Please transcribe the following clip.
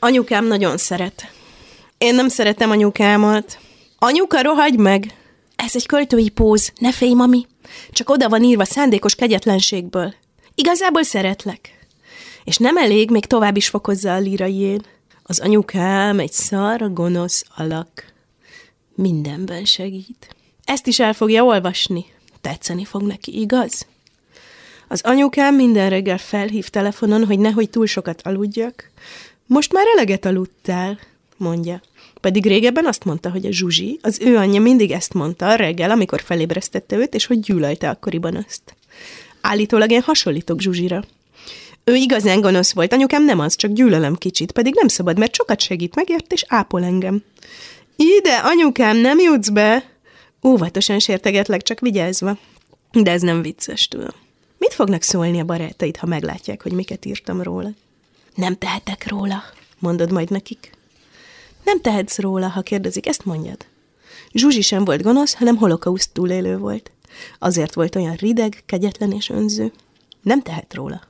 Anyukám nagyon szeret. Én nem szeretem anyukámat. Anyuka, rohagy meg! Ez egy költői póz, ne félj, mami. Csak oda van írva szándékos kegyetlenségből. Igazából szeretlek. És nem elég, még tovább is fokozza a líraién. Az anyukám egy szar, gonosz alak. Mindenben segít. Ezt is el fogja olvasni. Tetszeni fog neki, igaz? Az anyukám minden reggel felhív telefonon, hogy nehogy túl sokat aludjak. Most már eleget aludtál, mondja. Pedig régebben azt mondta, hogy a Zsuzsi, az ő anyja mindig ezt mondta reggel, amikor felébresztette őt, és hogy gyűlölte akkoriban azt. Állítólag én hasonlítok Zsuzsira. Ő igazán gonosz volt, anyukám nem az, csak gyűlölöm kicsit, pedig nem szabad, mert sokat segít, megért és ápol engem. Ide, anyukám, nem jutsz be! Óvatosan sértegetlek, csak vigyázva. De ez nem vicces, tudom. Mit fognak szólni a barátaid, ha meglátják, hogy miket írtam róla? Nem tehetek róla, mondod majd nekik. Nem tehetsz róla, ha kérdezik, ezt mondjad. Zsuzsi sem volt gonosz, hanem holokauszt túlélő volt. Azért volt olyan rideg, kegyetlen és önző. Nem tehet róla.